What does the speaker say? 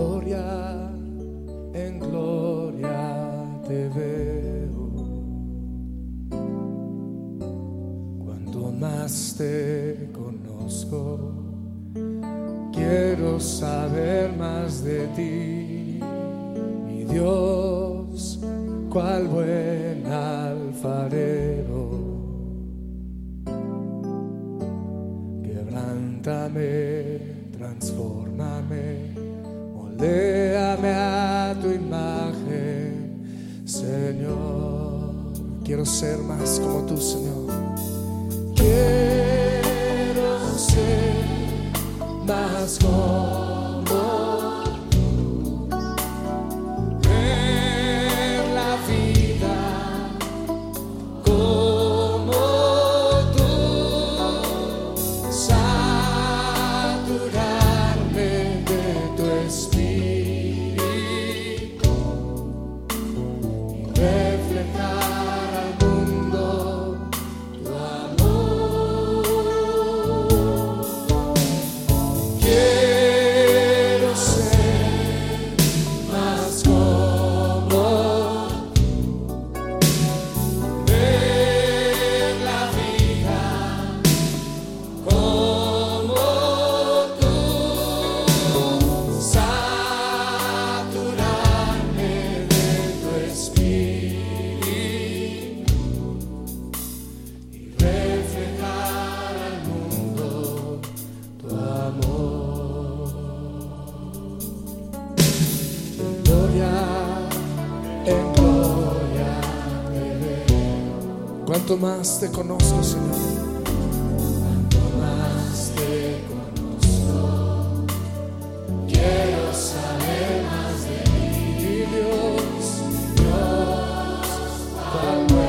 gloria, en gloria te veo. Cuanto más te conozco, quiero saber más de ti. Mi Dios, cual buen alfarero. Quebrántame, transforma moldéame a tu imagen, Señor. Quiero ser más como tú, Señor. Quiero ser más como en gloria te. Cuanto más te conozco, Señor. Cuanto más te conozco, quiero saber más de ti, Dios. Dios, cuando.